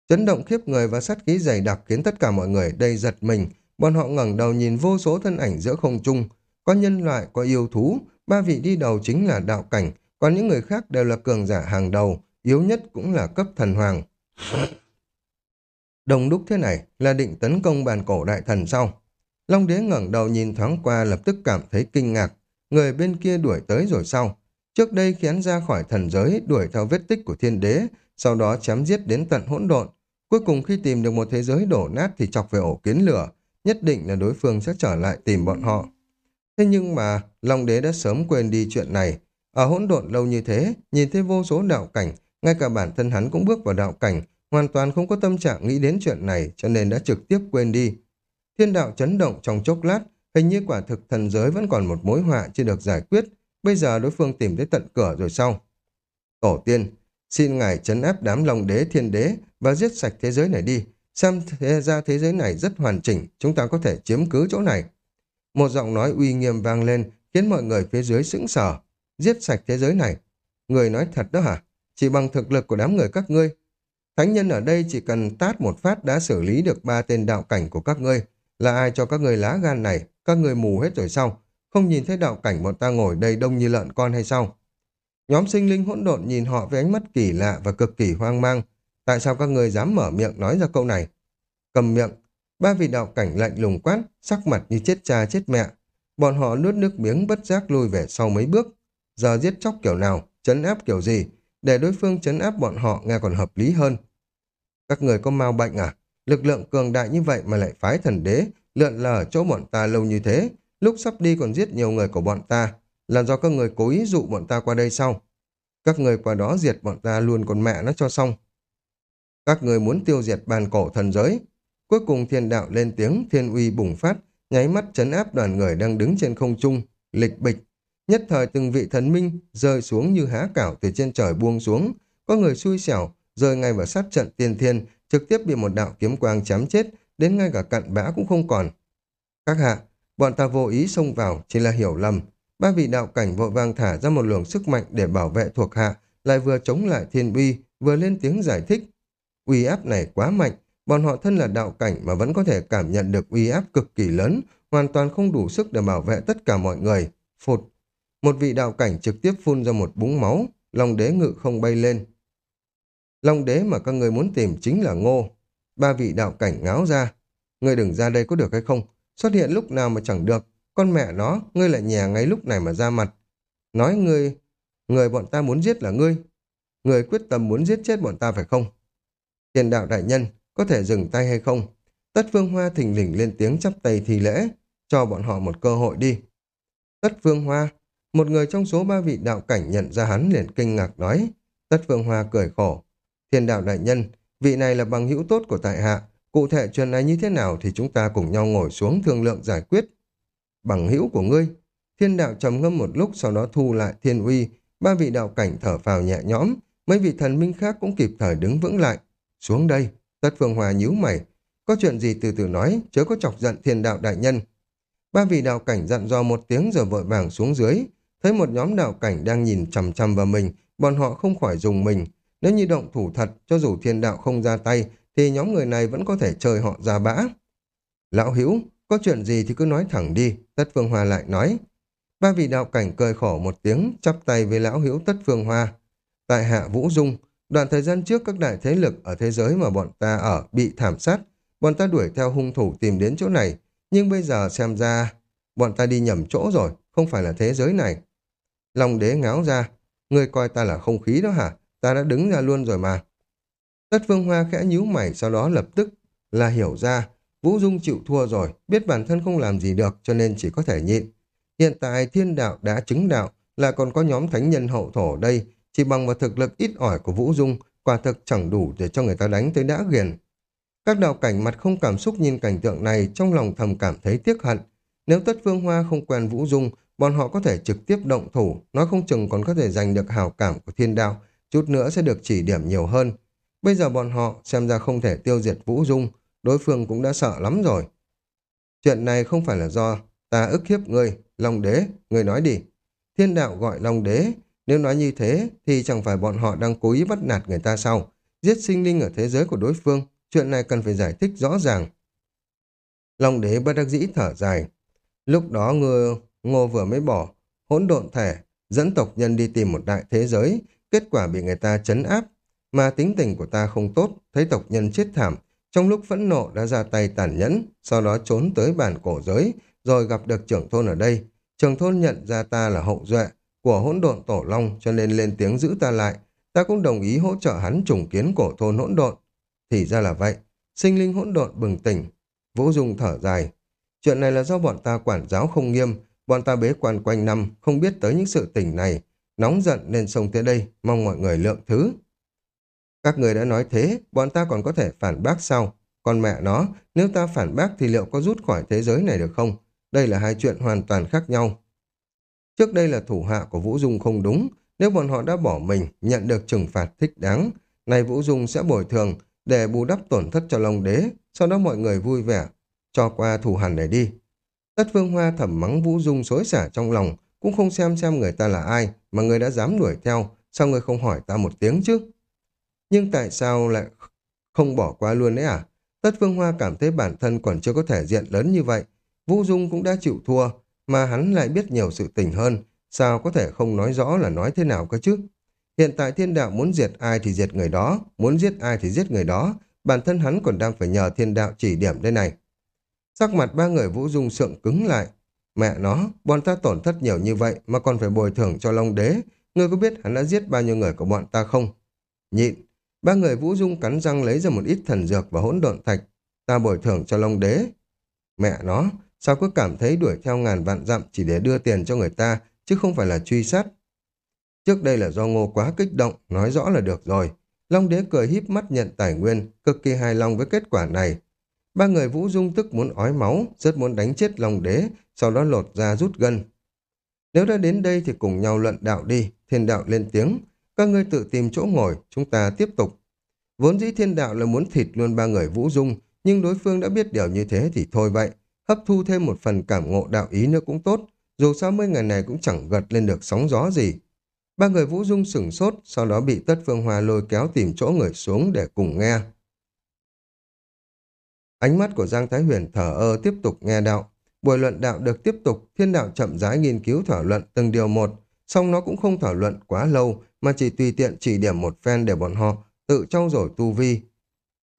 Chấn động khiếp người và sát khí dày đặc khiến tất cả mọi người đây giật mình, bọn họ ngẩng đầu nhìn vô số thân ảnh giữa không trung, có nhân loại, có yêu thú, ba vị đi đầu chính là đạo cảnh, còn những người khác đều là cường giả hàng đầu, yếu nhất cũng là cấp thần hoàng. Đồng đúc thế này là định tấn công bàn cổ đại thần sau. Long đế ngẩng đầu nhìn thoáng qua lập tức cảm thấy kinh ngạc, người bên kia đuổi tới rồi sau. Trước đây khiến ra khỏi thần giới đuổi theo vết tích của thiên đế, sau đó chém giết đến tận hỗn độn. Cuối cùng khi tìm được một thế giới đổ nát thì chọc về ổ kiến lửa, nhất định là đối phương sẽ trở lại tìm bọn họ. Thế nhưng mà, Long Đế đã sớm quên đi chuyện này. Ở hỗn độn lâu như thế, nhìn thấy vô số đạo cảnh, ngay cả bản thân hắn cũng bước vào đạo cảnh, hoàn toàn không có tâm trạng nghĩ đến chuyện này cho nên đã trực tiếp quên đi. Thiên đạo chấn động trong chốc lát, hình như quả thực thần giới vẫn còn một mối họa chưa được giải quyết, bây giờ đối phương tìm tới tận cửa rồi sau. Tổ tiên, xin ngài chấn áp đám long đế thiên đế và giết sạch thế giới này đi, xem thế ra thế giới này rất hoàn chỉnh, chúng ta có thể chiếm cứ chỗ này. Một giọng nói uy nghiêm vang lên, khiến mọi người phía dưới sững sờ. Giết sạch thế giới này. Người nói thật đó hả? Chỉ bằng thực lực của đám người các ngươi. Thánh nhân ở đây chỉ cần tát một phát đã xử lý được ba tên đạo cảnh của các ngươi. Là ai cho các ngươi lá gan này? Các ngươi mù hết rồi sao? Không nhìn thấy đạo cảnh bọn ta ngồi đây đông như lợn con hay sao? Nhóm sinh linh hỗn độn nhìn họ với ánh mắt kỳ lạ và cực kỳ hoang mang. Tại sao các người dám mở miệng nói ra câu này? Cầm miệng, Ba vị đạo cảnh lạnh lùng quát, sắc mặt như chết cha chết mẹ. Bọn họ nuốt nước miếng bất giác lui về sau mấy bước. Giờ giết chóc kiểu nào, chấn áp kiểu gì, để đối phương chấn áp bọn họ nghe còn hợp lý hơn. Các người có mau bệnh à? Lực lượng cường đại như vậy mà lại phái thần đế, lượn lờ ở chỗ bọn ta lâu như thế, lúc sắp đi còn giết nhiều người của bọn ta, là do các người cố ý dụ bọn ta qua đây sau. Các người qua đó diệt bọn ta luôn con mẹ nó cho xong. Các người muốn tiêu diệt bàn cổ thần giới. Cuối cùng thiên đạo lên tiếng, thiên uy bùng phát, nháy mắt chấn áp đoàn người đang đứng trên không trung, lịch bịch. Nhất thời từng vị thần minh rơi xuống như há cảo từ trên trời buông xuống. Có người xui xẻo, rơi ngay vào sát trận tiên thiên, trực tiếp bị một đạo kiếm quang chém chết, đến ngay cả cặn bã cũng không còn. Các hạ, bọn ta vô ý xông vào, chỉ là hiểu lầm. Ba vị đạo cảnh vội vàng thả ra một luồng sức mạnh để bảo vệ thuộc hạ, lại vừa chống lại thiên uy, vừa lên tiếng giải thích. Uy áp này quá mạnh, bọn họ thân là đạo cảnh mà vẫn có thể cảm nhận được uy áp cực kỳ lớn, hoàn toàn không đủ sức để bảo vệ tất cả mọi người. Phụt! Một vị đạo cảnh trực tiếp phun ra một búng máu, lòng đế ngự không bay lên. Long đế mà các người muốn tìm chính là ngô. Ba vị đạo cảnh ngáo ra. Ngươi đừng ra đây có được hay không? Xuất hiện lúc nào mà chẳng được. Con mẹ nó, ngươi lại nhè ngay lúc này mà ra mặt. Nói ngươi, người bọn ta muốn giết là ngươi. Người quyết tâm muốn giết chết bọn ta phải không? Tiền đạo đại nhân, có thể dừng tay hay không? Tất Phương Hoa thình lình lên tiếng chắp tay thì lễ, cho bọn họ một cơ hội đi. Tất Phương Hoa, một người trong số ba vị đạo cảnh nhận ra hắn liền kinh ngạc nói. Tất Phương Hoa cười khổ. Thiên đạo đại nhân, vị này là bằng hữu tốt của tại hạ. Cụ thể chuyện này như thế nào thì chúng ta cùng nhau ngồi xuống thương lượng giải quyết. Bằng hữu của ngươi. Thiên đạo trầm ngâm một lúc sau đó thu lại thiên uy. Ba vị đạo cảnh thở phào nhẹ nhõm. Mấy vị thần minh khác cũng kịp thời đứng vững lại. Xuống đây. Tất Phương Hòa nhíu mày. Có chuyện gì từ từ nói, chớ có chọc giận thiên đạo đại nhân. Ba vị đạo cảnh dặn dò một tiếng rồi vội vàng xuống dưới. Thấy một nhóm đạo cảnh đang nhìn chằm chằm vào mình, bọn họ không khỏi dùng mình. Nếu như động thủ thật, cho dù thiên đạo không ra tay, thì nhóm người này vẫn có thể chơi họ ra bã. Lão Hữu có chuyện gì thì cứ nói thẳng đi, Tất Phương Hoa lại nói. Ba vị đạo cảnh cười khổ một tiếng, chắp tay với Lão Hữu Tất Phương Hoa. Tại hạ Vũ Dung, đoạn thời gian trước các đại thế lực ở thế giới mà bọn ta ở bị thảm sát, bọn ta đuổi theo hung thủ tìm đến chỗ này, nhưng bây giờ xem ra bọn ta đi nhầm chỗ rồi, không phải là thế giới này. Long đế ngáo ra, ngươi coi ta là không khí đó hả? ta đã đứng ra luôn rồi mà. Tất Phương Hoa khẽ nhíu mày sau đó lập tức là hiểu ra Vũ Dung chịu thua rồi, biết bản thân không làm gì được cho nên chỉ có thể nhịn. Hiện tại thiên đạo đã chứng đạo, là còn có nhóm thánh nhân hậu thổ đây, chỉ bằng vào thực lực ít ỏi của Vũ Dung, quả thực chẳng đủ để cho người ta đánh tới đã ghiền. Các đạo cảnh mặt không cảm xúc nhìn cảnh tượng này trong lòng thầm cảm thấy tiếc hận. Nếu Tất Phương Hoa không quen Vũ Dung, bọn họ có thể trực tiếp động thủ, nói không chừng còn có thể giành được hào cảm của thiên đạo, chút nữa sẽ được chỉ điểm nhiều hơn. Bây giờ bọn họ xem ra không thể tiêu diệt Vũ Dung, đối phương cũng đã sợ lắm rồi. Chuyện này không phải là do ta ức hiếp ngươi, Long Đế, ngươi nói đi. Thiên đạo gọi Long Đế, nếu nói như thế thì chẳng phải bọn họ đang cố ý bắt nạt người ta sao? Giết sinh linh ở thế giới của đối phương, chuyện này cần phải giải thích rõ ràng. Long Đế bất đắc dĩ thở dài. Lúc đó ngô, ngô vừa mới bỏ, hỗn độn thể, dẫn tộc nhân đi tìm một đại thế giới, kết quả bị người ta chấn áp, mà tính tình của ta không tốt, thấy tộc nhân chết thảm, trong lúc phẫn nộ đã ra tay tàn nhẫn, sau đó trốn tới bản cổ giới, rồi gặp được trưởng thôn ở đây. Trưởng thôn nhận ra ta là hậu duệ của hỗn độn tổ long cho nên lên tiếng giữ ta lại. Ta cũng đồng ý hỗ trợ hắn trùng kiến cổ thôn hỗn độn. Thì ra là vậy. Sinh linh hỗn độn bừng tỉnh. Vũ Dung thở dài. Chuyện này là do bọn ta quản giáo không nghiêm, bọn ta bế quan quanh năm, không biết tới những sự tình này, nóng giận nên xông tới đây, mong mọi người lượng thứ. Các người đã nói thế, bọn ta còn có thể phản bác sau. Còn mẹ nó, nếu ta phản bác thì liệu có rút khỏi thế giới này được không? Đây là hai chuyện hoàn toàn khác nhau. Trước đây là thủ hạ của Vũ Dung không đúng, nếu bọn họ đã bỏ mình, nhận được trừng phạt thích đáng, này Vũ Dung sẽ bồi thường để bù đắp tổn thất cho Long Đế, sau đó mọi người vui vẻ, cho qua thủ hẳn này đi. Tất Phương Hoa thầm mắng Vũ Dung xối xả trong lòng, cũng không xem xem người ta là ai, mà người đã dám đuổi theo, sao người không hỏi ta một tiếng chứ? Nhưng tại sao lại không bỏ qua luôn đấy à? Tất Phương Hoa cảm thấy bản thân còn chưa có thể diện lớn như vậy. Vũ Dung cũng đã chịu thua, mà hắn lại biết nhiều sự tình hơn. Sao có thể không nói rõ là nói thế nào cơ chứ? Hiện tại thiên đạo muốn diệt ai thì diệt người đó, muốn giết ai thì giết người đó. Bản thân hắn còn đang phải nhờ thiên đạo chỉ điểm đây này. Sắc mặt ba người Vũ Dung sượng cứng lại. Mẹ nó, bọn ta tổn thất nhiều như vậy mà còn phải bồi thường cho Long Đế. Ngươi có biết hắn đã giết bao nhiêu người của bọn ta không? Nhịn. Ba người Vũ Dung cắn răng lấy ra một ít thần dược và hỗn độn thạch. Ta bồi thường cho Long Đế. Mẹ nó, sao cứ cảm thấy đuổi theo ngàn vạn dặm chỉ để đưa tiền cho người ta, chứ không phải là truy sát. Trước đây là do ngô quá kích động, nói rõ là được rồi. Long đế cười híp mắt nhận tài nguyên, cực kỳ hài lòng với kết quả này. Ba người Vũ Dung tức muốn ói máu, rất muốn đánh chết Long đế, sau đó lột ra rút gân. Nếu đã đến đây thì cùng nhau luận đạo đi, thiên đạo lên tiếng. Các ngươi tự tìm chỗ ngồi, chúng ta tiếp tục. Vốn dĩ thiên đạo là muốn thịt luôn ba người Vũ Dung, nhưng đối phương đã biết điều như thế thì thôi vậy. Hấp thu thêm một phần cảm ngộ đạo ý nữa cũng tốt, dù sao mấy ngày này cũng chẳng gật lên được sóng gió gì. Ba người Vũ Dung sửng sốt, sau đó bị Tất Phương Hoa lôi kéo tìm chỗ người xuống để cùng nghe. Ánh mắt của Giang Thái Huyền thở ơ tiếp tục nghe đạo. Buổi luận đạo được tiếp tục, thiên đạo chậm rãi nghiên cứu thảo luận từng điều một, song nó cũng không thảo luận quá lâu, mà chỉ tùy tiện chỉ điểm một phen để bọn họ tự trau dồi tu vi.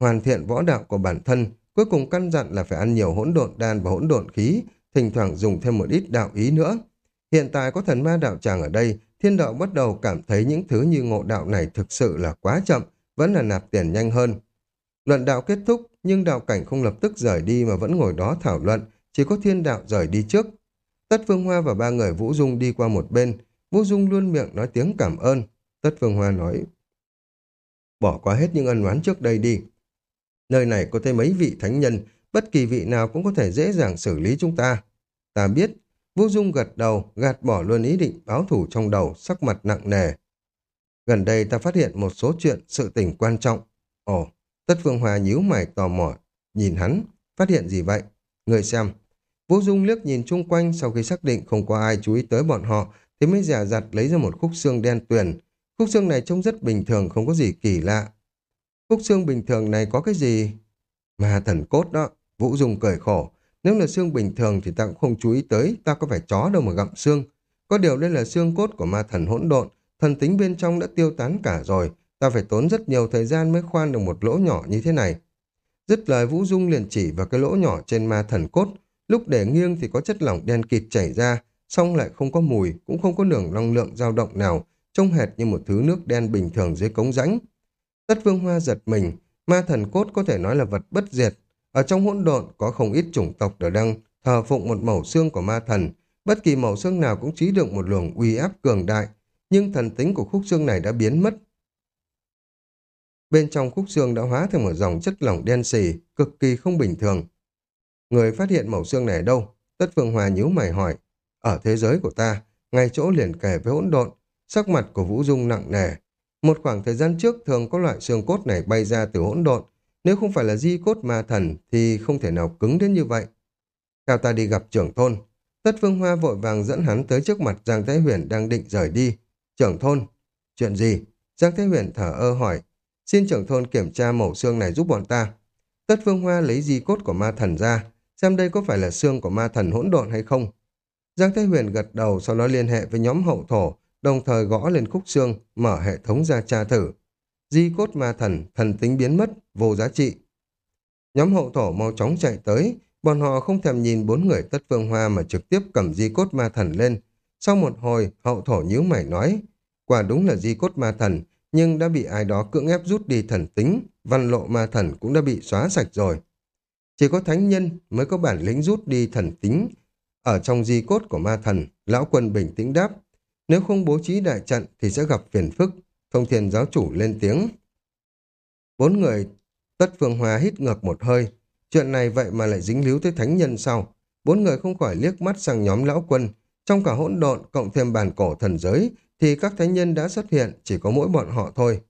Hoàn thiện võ đạo của bản thân, cuối cùng căn dặn là phải ăn nhiều hỗn độn đan và hỗn độn khí, thỉnh thoảng dùng thêm một ít đạo ý nữa. Hiện tại có thần ma đạo tràng ở đây, thiên đạo bắt đầu cảm thấy những thứ như ngộ đạo này thực sự là quá chậm, vẫn là nạp tiền nhanh hơn. Luận đạo kết thúc, nhưng đạo cảnh không lập tức rời đi mà vẫn ngồi đó thảo luận, chỉ có thiên đạo rời đi trước. Tất Phương Hoa và ba người Vũ Dung đi qua một bên, Vũ Dung luôn miệng nói tiếng cảm ơn. Tất Phương Hoa nói, bỏ qua hết những ân oán trước đây đi. Nơi này có thêm mấy vị thánh nhân, bất kỳ vị nào cũng có thể dễ dàng xử lý chúng ta. Ta biết, Vũ Dung gật đầu, gạt bỏ luôn ý định báo thủ trong đầu, sắc mặt nặng nề. Gần đây ta phát hiện một số chuyện, sự tình quan trọng. Ồ, Tất Phương Hòa nhíu mày tò mò, nhìn hắn, phát hiện gì vậy? Người xem. Vũ Dung liếc nhìn chung quanh sau khi xác định không có ai chú ý tới bọn họ, thì mới giả giặt lấy ra một khúc xương đen tuyền. Khúc xương này trông rất bình thường, không có gì kỳ lạ. Khúc xương bình thường này có cái gì? Mà thần cốt đó. Vũ Dung cười khổ. Nếu là xương bình thường thì ta cũng không chú ý tới, ta có phải chó đâu mà gặm xương. Có điều đây là xương cốt của ma thần hỗn độn, thần tính bên trong đã tiêu tán cả rồi, ta phải tốn rất nhiều thời gian mới khoan được một lỗ nhỏ như thế này. Dứt lời Vũ Dung liền chỉ vào cái lỗ nhỏ trên ma thần cốt, lúc để nghiêng thì có chất lỏng đen kịt chảy ra, xong lại không có mùi, cũng không có nưởng năng lượng dao động nào, trông hệt như một thứ nước đen bình thường dưới cống rãnh. Tất Vương Hoa giật mình, ma thần cốt có thể nói là vật bất diệt, ở trong hỗn độn có không ít chủng tộc đều đang thờ phụng một mẫu xương của ma thần. Bất kỳ mẫu xương nào cũng trí đựng một luồng uy áp cường đại, nhưng thần tính của khúc xương này đã biến mất. Bên trong khúc xương đã hóa thành một dòng chất lỏng đen xì, cực kỳ không bình thường. Người phát hiện mẫu xương này đâu? Tất Phương Hòa nhíu mày hỏi. Ở thế giới của ta, ngay chỗ liền kề với hỗn độn, sắc mặt của Vũ Dung nặng nề. Một khoảng thời gian trước thường có loại xương cốt này bay ra từ hỗn độn, nếu không phải là di cốt ma thần thì không thể nào cứng đến như vậy. Theo ta đi gặp trưởng thôn, Tất Phương Hoa vội vàng dẫn hắn tới trước mặt Giang Thái Huyền đang định rời đi. Trưởng thôn, chuyện gì? Giang Thái Huyền thở ơ hỏi. Xin trưởng thôn kiểm tra mẫu xương này giúp bọn ta. Tất Phương Hoa lấy di cốt của ma thần ra, xem đây có phải là xương của ma thần hỗn độn hay không. Giang Thái Huyền gật đầu sau đó liên hệ với nhóm hậu thổ, đồng thời gõ lên khúc xương, mở hệ thống ra tra thử. Di cốt ma thần, thần tính biến mất, vô giá trị. Nhóm hậu thổ mau chóng chạy tới, bọn họ không thèm nhìn bốn người tất phương hoa mà trực tiếp cầm di cốt ma thần lên. Sau một hồi, hậu thổ nhíu mày nói, quả đúng là di cốt ma thần, nhưng đã bị ai đó cưỡng ép rút đi thần tính, văn lộ ma thần cũng đã bị xóa sạch rồi. Chỉ có thánh nhân mới có bản lĩnh rút đi thần tính. Ở trong di cốt của ma thần, lão quân bình tĩnh đáp, nếu không bố trí đại trận thì sẽ gặp phiền phức. Thông thiên giáo chủ lên tiếng. Bốn người, tất phương hòa hít ngược một hơi. Chuyện này vậy mà lại dính líu tới thánh nhân sau. Bốn người không khỏi liếc mắt sang nhóm lão quân. Trong cả hỗn độn cộng thêm bàn cổ thần giới thì các thánh nhân đã xuất hiện chỉ có mỗi bọn họ thôi.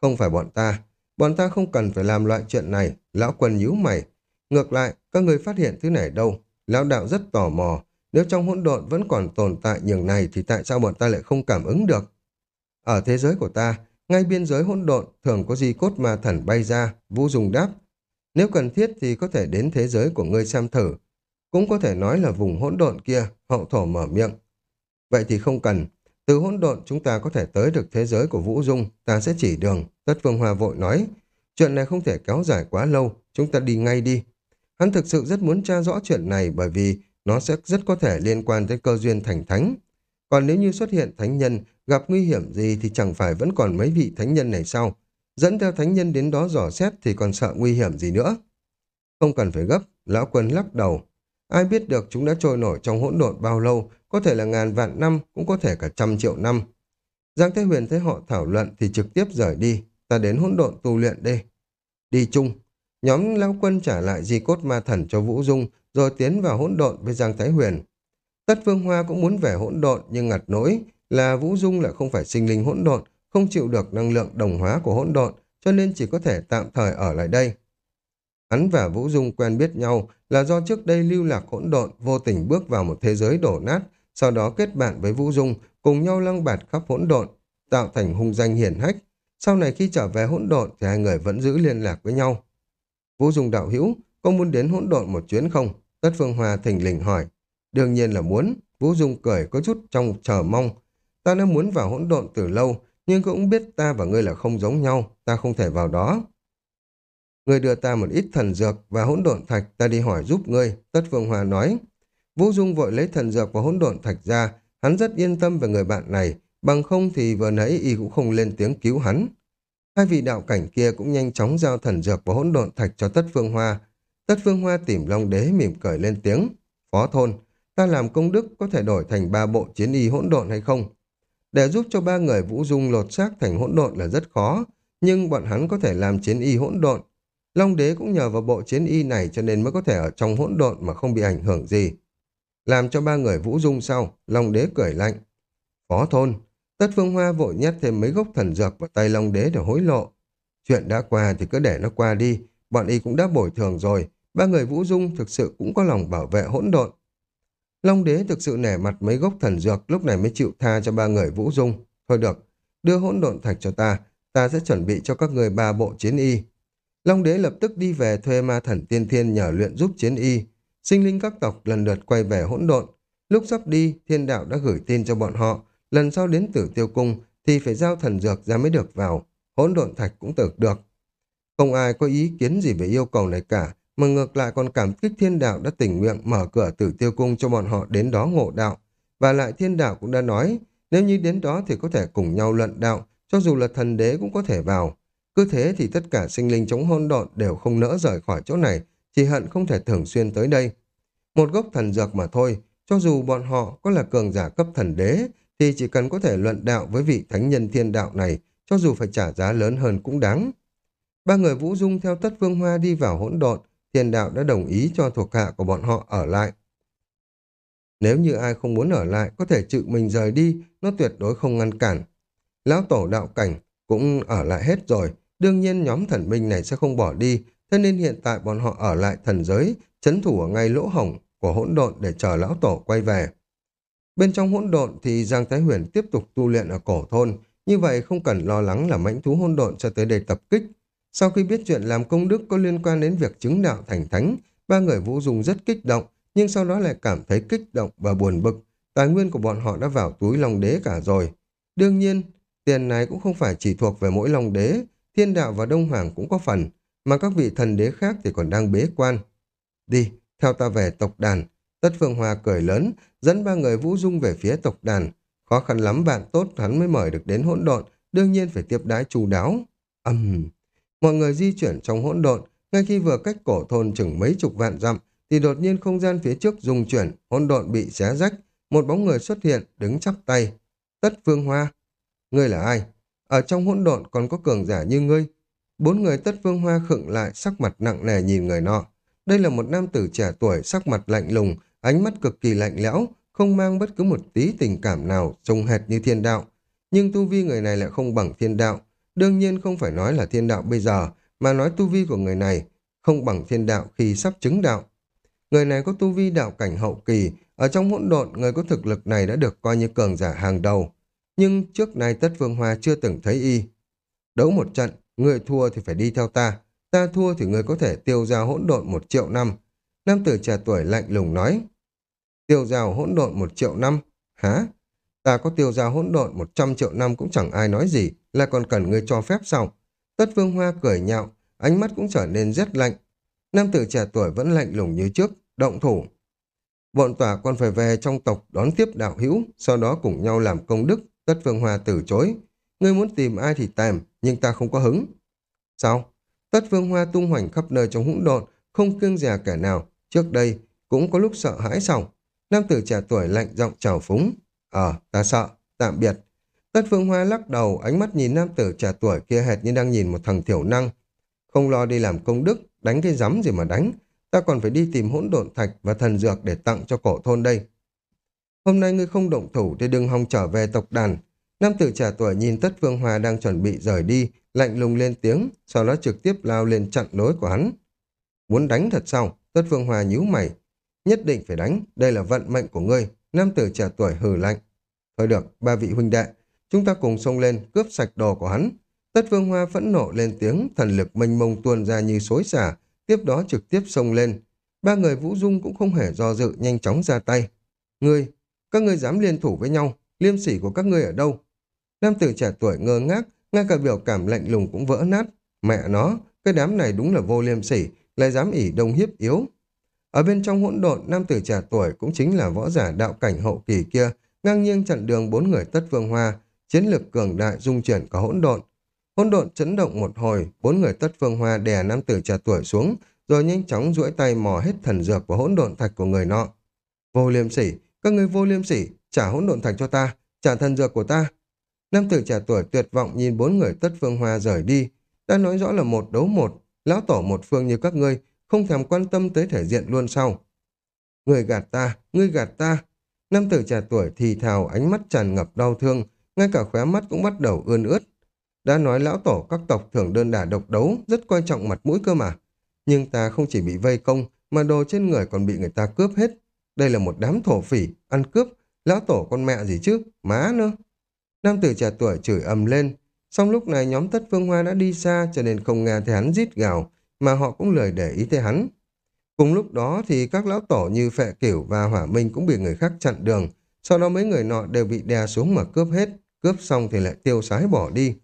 Không phải bọn ta. Bọn ta không cần phải làm loại chuyện này. Lão quân nhíu mày. Ngược lại, các người phát hiện thứ này đâu. Lão đạo rất tò mò. Nếu trong hỗn độn vẫn còn tồn tại nhường này thì tại sao bọn ta lại không cảm ứng được? Ở thế giới của ta, ngay biên giới hỗn độn thường có di cốt ma thần bay ra, Vũ Dung đáp. Nếu cần thiết thì có thể đến thế giới của ngươi xem thử. Cũng có thể nói là vùng hỗn độn kia, hậu thổ mở miệng. Vậy thì không cần. Từ hỗn độn chúng ta có thể tới được thế giới của Vũ Dung, ta sẽ chỉ đường. Tất Phương Hoa vội nói. Chuyện này không thể kéo dài quá lâu, chúng ta đi ngay đi. Hắn thực sự rất muốn tra rõ chuyện này bởi vì nó sẽ rất có thể liên quan tới cơ duyên thành thánh. Còn nếu như xuất hiện thánh nhân gặp nguy hiểm gì thì chẳng phải vẫn còn mấy vị thánh nhân này sao? Dẫn theo thánh nhân đến đó dò xét thì còn sợ nguy hiểm gì nữa. Không cần phải gấp, lão quân lắc đầu. Ai biết được chúng đã trôi nổi trong hỗn độn bao lâu, có thể là ngàn vạn năm, cũng có thể cả trăm triệu năm. Giang Thế Huyền thấy họ thảo luận thì trực tiếp rời đi, ta đến hỗn độn tu luyện đi. Đi chung, nhóm lão quân trả lại di cốt ma thần cho Vũ Dung, rồi tiến vào hỗn độn với Giang Thái Huyền. Tất Phương Hoa cũng muốn về hỗn độn nhưng ngặt nỗi là Vũ Dung lại không phải sinh linh hỗn độn, không chịu được năng lượng đồng hóa của hỗn độn, cho nên chỉ có thể tạm thời ở lại đây. Hắn và Vũ Dung quen biết nhau là do trước đây lưu lạc hỗn độn vô tình bước vào một thế giới đổ nát, sau đó kết bạn với Vũ Dung, cùng nhau lăng bạt khắp hỗn độn, tạo thành hung danh hiển hách. Sau này khi trở về hỗn độn thì hai người vẫn giữ liên lạc với nhau. Vũ Dung đạo hữu, có muốn đến hỗn độn một chuyến không? Tất Phương Hoa thình lình hỏi. Đương nhiên là muốn, Vũ Dung cười có chút trong chờ mong. Ta đã muốn vào hỗn độn từ lâu, nhưng cũng biết ta và ngươi là không giống nhau, ta không thể vào đó. Ngươi đưa ta một ít thần dược và hỗn độn thạch, ta đi hỏi giúp ngươi, Tất Phương Hòa nói. Vũ Dung vội lấy thần dược và hỗn độn thạch ra, hắn rất yên tâm về người bạn này, bằng không thì vừa nãy y cũng không lên tiếng cứu hắn. Hai vị đạo cảnh kia cũng nhanh chóng giao thần dược và hỗn độn thạch cho Tất Phương Hoa. Tất Phương Hoa tìm Long Đế mỉm cười lên tiếng. Phó thôn, ta làm công đức có thể đổi thành ba bộ chiến y hỗn độn hay không? Để giúp cho ba người Vũ Dung lột xác thành hỗn độn là rất khó, nhưng bọn hắn có thể làm chiến y hỗn độn. Long đế cũng nhờ vào bộ chiến y này cho nên mới có thể ở trong hỗn độn mà không bị ảnh hưởng gì. Làm cho ba người Vũ Dung sau, Long đế cười lạnh. Phó thôn, Tất Phương Hoa vội nhét thêm mấy gốc thần dược vào tay Long đế để hối lộ. Chuyện đã qua thì cứ để nó qua đi, bọn y cũng đã bồi thường rồi, ba người Vũ Dung thực sự cũng có lòng bảo vệ hỗn độn. Long đế thực sự nể mặt mấy gốc thần dược lúc này mới chịu tha cho ba người Vũ Dung. Thôi được, đưa hỗn độn thạch cho ta, ta sẽ chuẩn bị cho các người ba bộ chiến y. Long đế lập tức đi về thuê ma thần tiên thiên nhờ luyện giúp chiến y. Sinh linh các tộc lần lượt quay về hỗn độn. Lúc sắp đi, thiên đạo đã gửi tin cho bọn họ. Lần sau đến tử tiêu cung thì phải giao thần dược ra mới được vào. Hỗn độn thạch cũng tử được. Không ai có ý kiến gì về yêu cầu này cả, mà ngược lại còn cảm kích thiên đạo đã tình nguyện mở cửa tử tiêu cung cho bọn họ đến đó ngộ đạo. Và lại thiên đạo cũng đã nói, nếu như đến đó thì có thể cùng nhau luận đạo, cho dù là thần đế cũng có thể vào. Cứ thế thì tất cả sinh linh chống hôn độn đều không nỡ rời khỏi chỗ này, chỉ hận không thể thường xuyên tới đây. Một gốc thần dược mà thôi, cho dù bọn họ có là cường giả cấp thần đế, thì chỉ cần có thể luận đạo với vị thánh nhân thiên đạo này, cho dù phải trả giá lớn hơn cũng đáng. Ba người Vũ Dung theo tất vương hoa đi vào hỗn độn, thiên đạo đã đồng ý cho thuộc hạ của bọn họ ở lại. Nếu như ai không muốn ở lại, có thể tự mình rời đi, nó tuyệt đối không ngăn cản. Lão tổ đạo cảnh cũng ở lại hết rồi, đương nhiên nhóm thần minh này sẽ không bỏ đi, thế nên hiện tại bọn họ ở lại thần giới, chấn thủ ở ngay lỗ hổng của hỗn độn để chờ lão tổ quay về. Bên trong hỗn độn thì Giang Thái Huyền tiếp tục tu luyện ở cổ thôn, như vậy không cần lo lắng là mãnh thú hỗn độn sẽ tới đây tập kích, sau khi biết chuyện làm công đức có liên quan đến việc chứng đạo thành thánh, ba người Vũ Dung rất kích động, nhưng sau đó lại cảm thấy kích động và buồn bực. Tài nguyên của bọn họ đã vào túi lòng Đế cả rồi. Đương nhiên, tiền này cũng không phải chỉ thuộc về mỗi lòng Đế, Thiên Đạo và Đông Hoàng cũng có phần, mà các vị thần đế khác thì còn đang bế quan. Đi, theo ta về tộc đàn. Tất Phương Hoa cười lớn, dẫn ba người Vũ Dung về phía tộc đàn. Khó khăn lắm bạn tốt hắn mới mời được đến hỗn độn, đương nhiên phải tiếp đái chu đáo. Âm... Uhm. Mọi người di chuyển trong hỗn độn, ngay khi vừa cách cổ thôn chừng mấy chục vạn dặm, thì đột nhiên không gian phía trước rung chuyển, hỗn độn bị xé rách, một bóng người xuất hiện, đứng chắp tay. Tất Phương Hoa. Ngươi là ai? Ở trong hỗn độn còn có cường giả như ngươi. Bốn người Tất Phương Hoa khựng lại, sắc mặt nặng nề nhìn người nọ. Đây là một nam tử trẻ tuổi, sắc mặt lạnh lùng, ánh mắt cực kỳ lạnh lẽo, không mang bất cứ một tí tình cảm nào trông hệt như thiên đạo. Nhưng tu vi người này lại không bằng thiên đạo, Đương nhiên không phải nói là thiên đạo bây giờ, mà nói tu vi của người này không bằng thiên đạo khi sắp chứng đạo. Người này có tu vi đạo cảnh hậu kỳ, ở trong hỗn độn người có thực lực này đã được coi như cường giả hàng đầu. Nhưng trước nay Tất Vương Hoa chưa từng thấy y. Đấu một trận, người thua thì phải đi theo ta, ta thua thì người có thể tiêu ra hỗn độn một triệu năm. Nam tử trẻ tuổi lạnh lùng nói. Tiêu giao hỗn độn một triệu năm? Hả? Ta có tiêu giao hỗn độn một trăm triệu năm cũng chẳng ai nói gì, là còn cần ngươi cho phép sao? Tất Vương Hoa cười nhạo, ánh mắt cũng trở nên rất lạnh. Nam tử trẻ tuổi vẫn lạnh lùng như trước, động thủ. Bọn tòa còn phải về trong tộc đón tiếp đạo hữu, sau đó cùng nhau làm công đức, Tất Phương Hoa từ chối. Ngươi muốn tìm ai thì tìm, nhưng ta không có hứng. Sao? Tất Phương Hoa tung hoành khắp nơi trong hỗn độn, không kiêng dè kẻ nào. Trước đây, cũng có lúc sợ hãi xong. Nam tử trẻ tuổi lạnh giọng chào phúng. Ờ, ta sợ, tạm biệt. Tất Phương Hoa lắc đầu, ánh mắt nhìn nam tử trẻ tuổi kia hệt như đang nhìn một thằng thiểu năng. Không lo đi làm công đức, đánh cái rắm gì mà đánh. Ta còn phải đi tìm hỗn độn thạch và thần dược để tặng cho cổ thôn đây. Hôm nay ngươi không động thủ thì đừng hòng trở về tộc đàn. Nam tử trẻ tuổi nhìn Tất Phương Hoa đang chuẩn bị rời đi, lạnh lùng lên tiếng, sau đó trực tiếp lao lên chặn lối của hắn. Muốn đánh thật sao? Tất Phương Hoa nhíu mày. Nhất định phải đánh, đây là vận mệnh của ngươi. Nam tử trẻ tuổi hừ lạnh. Thôi được, ba vị huynh đệ, chúng ta cùng xông lên, cướp sạch đồ của hắn. Tất vương Hoa phẫn nộ lên tiếng, thần lực mênh mông tuôn ra như xối xả, tiếp đó trực tiếp xông lên. Ba người Vũ Dung cũng không hề do dự, nhanh chóng ra tay. Ngươi, các ngươi dám liên thủ với nhau, liêm sỉ của các ngươi ở đâu? Nam tử trẻ tuổi ngơ ngác, ngay cả biểu cảm lạnh lùng cũng vỡ nát. Mẹ nó, cái đám này đúng là vô liêm sỉ, lại dám ỉ đông hiếp yếu. Ở bên trong hỗn độn, nam tử trẻ tuổi cũng chính là võ giả đạo cảnh hậu kỳ kia, ngang nhiên chặn đường bốn người tất vương hoa, chiến lược cường đại dung chuyển cả hỗn độn. Hỗn độn chấn động một hồi, bốn người tất phương hoa đè nam tử trẻ tuổi xuống, rồi nhanh chóng duỗi tay mò hết thần dược và hỗn độn thạch của người nọ. Vô liêm sỉ, các người vô liêm sỉ, trả hỗn độn thạch cho ta, trả thần dược của ta. Nam tử trẻ tuổi tuyệt vọng nhìn bốn người tất phương hoa rời đi, ta nói rõ là một đấu một, lão tổ một phương như các ngươi, không thèm quan tâm tới thể diện luôn sau. Người gạt ta, ngươi gạt ta. Nam tử trẻ tuổi thì thào ánh mắt tràn ngập đau thương, ngay cả khóe mắt cũng bắt đầu ươn ướt. Đã nói lão tổ các tộc thường đơn đả độc đấu, rất coi trọng mặt mũi cơ mà. Nhưng ta không chỉ bị vây công, mà đồ trên người còn bị người ta cướp hết. Đây là một đám thổ phỉ, ăn cướp, lão tổ con mẹ gì chứ, má nữa. Nam tử trẻ tuổi chửi ầm lên, Xong lúc này nhóm tất phương hoa đã đi xa cho nên không nghe thấy hắn rít gào, mà họ cũng lời để ý tới hắn. Cùng lúc đó thì các lão tổ như Phệ Kiểu và Hỏa Minh cũng bị người khác chặn đường, sau đó mấy người nọ đều bị đè xuống mà cướp hết, cướp xong thì lại tiêu sái bỏ đi.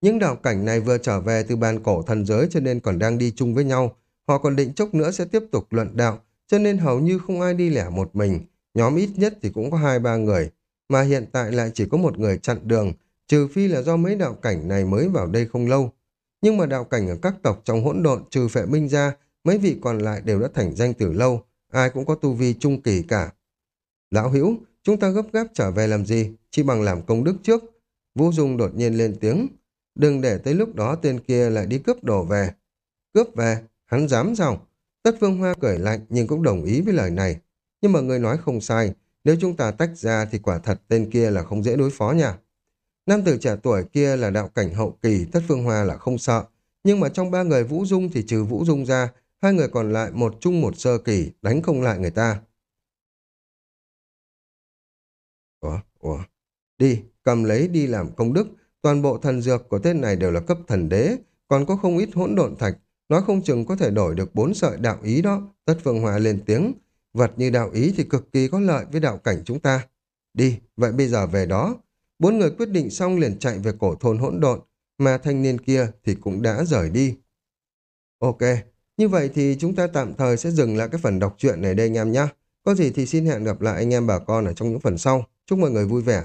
Những đạo cảnh này vừa trở về từ bàn cổ thần giới cho nên còn đang đi chung với nhau, họ còn định chốc nữa sẽ tiếp tục luận đạo, cho nên hầu như không ai đi lẻ một mình, nhóm ít nhất thì cũng có hai ba người, mà hiện tại lại chỉ có một người chặn đường, trừ phi là do mấy đạo cảnh này mới vào đây không lâu. Nhưng mà đạo cảnh ở các tộc trong hỗn độn trừ phệ minh ra, mấy vị còn lại đều đã thành danh từ lâu, ai cũng có tu vi trung kỳ cả. Lão hữu chúng ta gấp gáp trở về làm gì, chỉ bằng làm công đức trước. Vũ Dung đột nhiên lên tiếng, đừng để tới lúc đó tên kia lại đi cướp đồ về. Cướp về, hắn dám sao? Tất Phương Hoa cười lạnh nhưng cũng đồng ý với lời này. Nhưng mà người nói không sai, nếu chúng ta tách ra thì quả thật tên kia là không dễ đối phó nha. Nam tử trẻ tuổi kia là đạo cảnh hậu kỳ, Tất Phương Hoa là không sợ. Nhưng mà trong ba người Vũ Dung thì trừ Vũ Dung ra, hai người còn lại một chung một sơ kỳ, đánh không lại người ta. Ủa, ủa, đi, cầm lấy đi làm công đức, toàn bộ thần dược của tên này đều là cấp thần đế, còn có không ít hỗn độn thạch, nói không chừng có thể đổi được bốn sợi đạo ý đó. Tất Phương hòa lên tiếng, vật như đạo ý thì cực kỳ có lợi với đạo cảnh chúng ta. Đi, vậy bây giờ về đó, Bốn người quyết định xong liền chạy về cổ thôn hỗn độn, mà thanh niên kia thì cũng đã rời đi. Ok, như vậy thì chúng ta tạm thời sẽ dừng lại cái phần đọc truyện này đây anh em nhé. Có gì thì xin hẹn gặp lại anh em bà con ở trong những phần sau. Chúc mọi người vui vẻ.